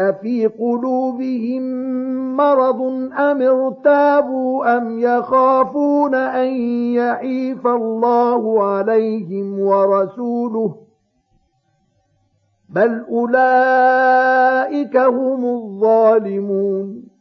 أفي قلوبهم مرض أم ارتابوا أم يخافون أن يعيف الله عليهم ورسوله بل أولئك هم الظالمون